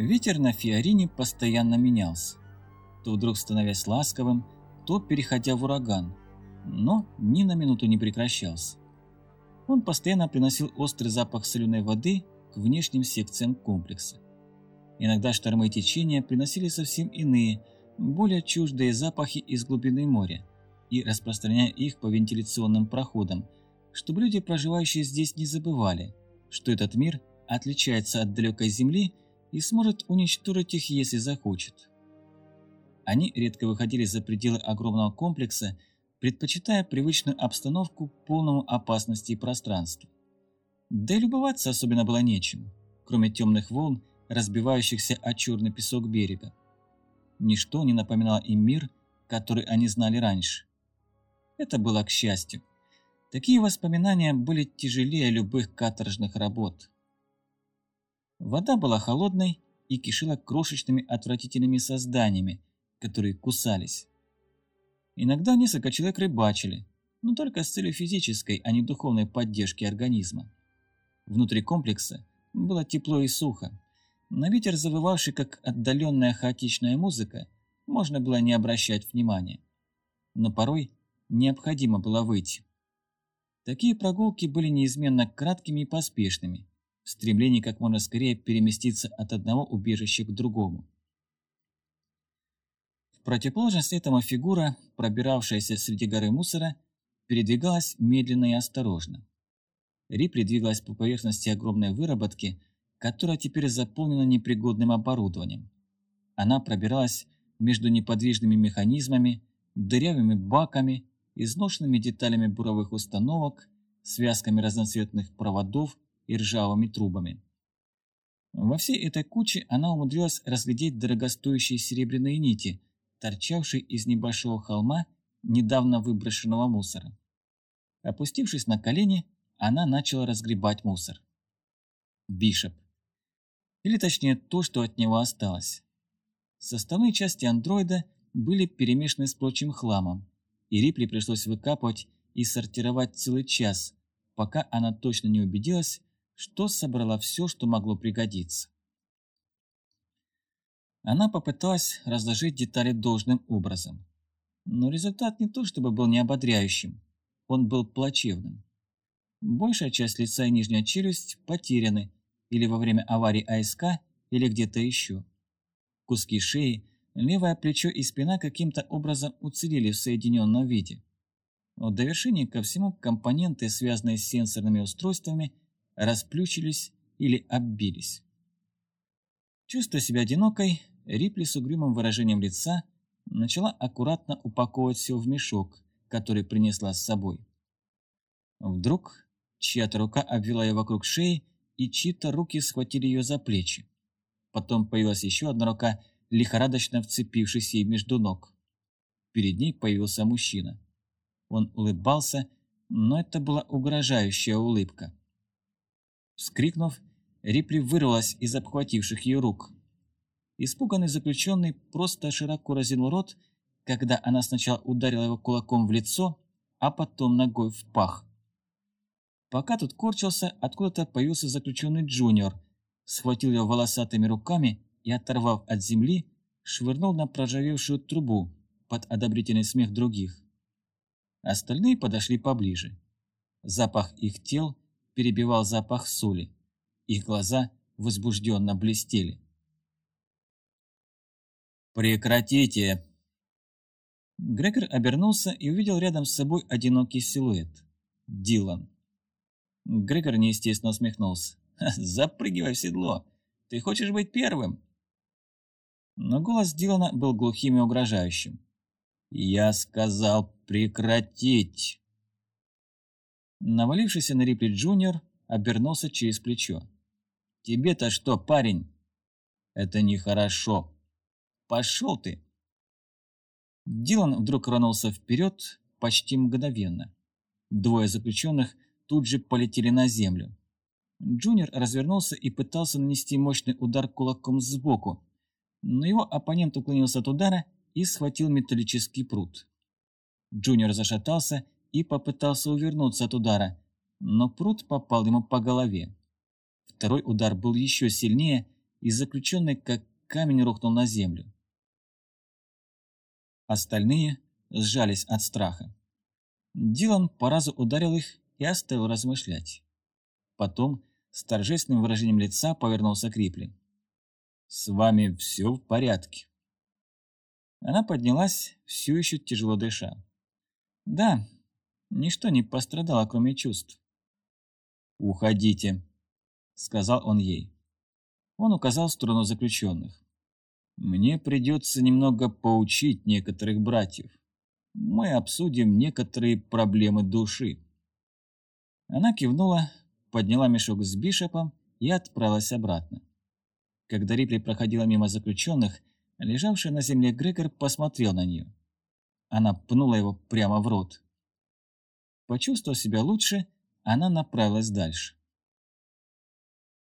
Ветер на Фиорине постоянно менялся, то вдруг становясь ласковым, то переходя в ураган, но ни на минуту не прекращался. Он постоянно приносил острый запах соленой воды к внешним секциям комплекса. Иногда штормы и течения приносили совсем иные, более чуждые запахи из глубины моря и распространяя их по вентиляционным проходам, чтобы люди, проживающие здесь, не забывали, что этот мир отличается от далекой Земли и сможет уничтожить их, если захочет. Они редко выходили за пределы огромного комплекса, предпочитая привычную обстановку полному опасности и пространства. Да и любоваться особенно было нечем, кроме темных волн, разбивающихся о черный песок берега. Ничто не напоминало им мир, который они знали раньше. Это было к счастью. Такие воспоминания были тяжелее любых каторжных работ. Вода была холодной и кишила крошечными отвратительными созданиями, которые кусались. Иногда несколько человек рыбачили, но только с целью физической, а не духовной поддержки организма. Внутри комплекса было тепло и сухо. На ветер, завывавший как отдаленная хаотичная музыка, можно было не обращать внимания. Но порой необходимо было выйти. Такие прогулки были неизменно краткими и поспешными, в стремлении как можно скорее переместиться от одного убежища к другому. В противоположность этому фигура, пробиравшаяся среди горы мусора, передвигалась медленно и осторожно. Рипли двигалась по поверхности огромной выработки, которая теперь заполнена непригодным оборудованием. Она пробиралась между неподвижными механизмами, дырявыми баками, изношенными деталями буровых установок, связками разноцветных проводов и ржавыми трубами. Во всей этой куче она умудрилась разглядеть дорогостоящие серебряные нити, торчавший из небольшого холма недавно выброшенного мусора. Опустившись на колени, она начала разгребать мусор. Бишоп. Или точнее то, что от него осталось. Составные части андроида были перемешаны с прочим хламом, и Рипли пришлось выкапывать и сортировать целый час, пока она точно не убедилась, что собрала все, что могло пригодиться. Она попыталась разложить детали должным образом. Но результат не то чтобы был неободряющим, он был плачевным. Большая часть лица и нижняя челюсть потеряны или во время аварии АСК, или где-то еще. Куски шеи, левое плечо и спина каким-то образом уцелели в соединенном виде. В довершение ко всему компоненты, связанные с сенсорными устройствами, расплющились или оббились. Чувствуя себя одинокой, Рипли с угрюмым выражением лица начала аккуратно упаковывать все в мешок, который принесла с собой. Вдруг чья-то рука обвела ее вокруг шеи, и чьи-то руки схватили ее за плечи. Потом появилась еще одна рука, лихорадочно вцепившись ей между ног. Перед ней появился мужчина. Он улыбался, но это была угрожающая улыбка. Вскрикнув, Рипли вырвалась из обхвативших ее рук. Испуганный заключенный просто широко разинул рот, когда она сначала ударила его кулаком в лицо, а потом ногой в пах. Пока тут корчился, откуда-то появился заключенный Джуниор, схватил его волосатыми руками и, оторвав от земли, швырнул на проржавевшую трубу под одобрительный смех других. Остальные подошли поближе. Запах их тел перебивал запах соли. Их глаза возбужденно блестели. «Прекратите!» Грегор обернулся и увидел рядом с собой одинокий силуэт. Дилан. Грегор неестественно усмехнулся. «Запрыгивай в седло! Ты хочешь быть первым?» Но голос Дилана был глухим и угрожающим. «Я сказал прекратить!» Навалившийся на Рипли Джуниор обернулся через плечо. «Тебе-то что, парень?» «Это нехорошо!» Пошел ты!» Дилан вдруг рванулся вперед почти мгновенно. Двое заключенных тут же полетели на землю. Джуниор развернулся и пытался нанести мощный удар кулаком сбоку, но его оппонент уклонился от удара и схватил металлический пруд. Джуниор зашатался и попытался увернуться от удара, но пруд попал ему по голове. Второй удар был еще сильнее, и заключенный как камень рухнул на землю. Остальные сжались от страха. Дилан по разу ударил их и оставил размышлять. Потом с торжественным выражением лица повернулся к Рипли. «С вами все в порядке?» Она поднялась, все еще тяжело дыша. «Да, ничто не пострадало, кроме чувств». «Уходите», — сказал он ей. Он указал в сторону заключенных. «Мне придется немного поучить некоторых братьев. Мы обсудим некоторые проблемы души». Она кивнула, подняла мешок с бишопом и отправилась обратно. Когда Рипли проходила мимо заключенных, лежавший на земле Грегор посмотрел на нее. Она пнула его прямо в рот. Почувствовав себя лучше, она направилась дальше.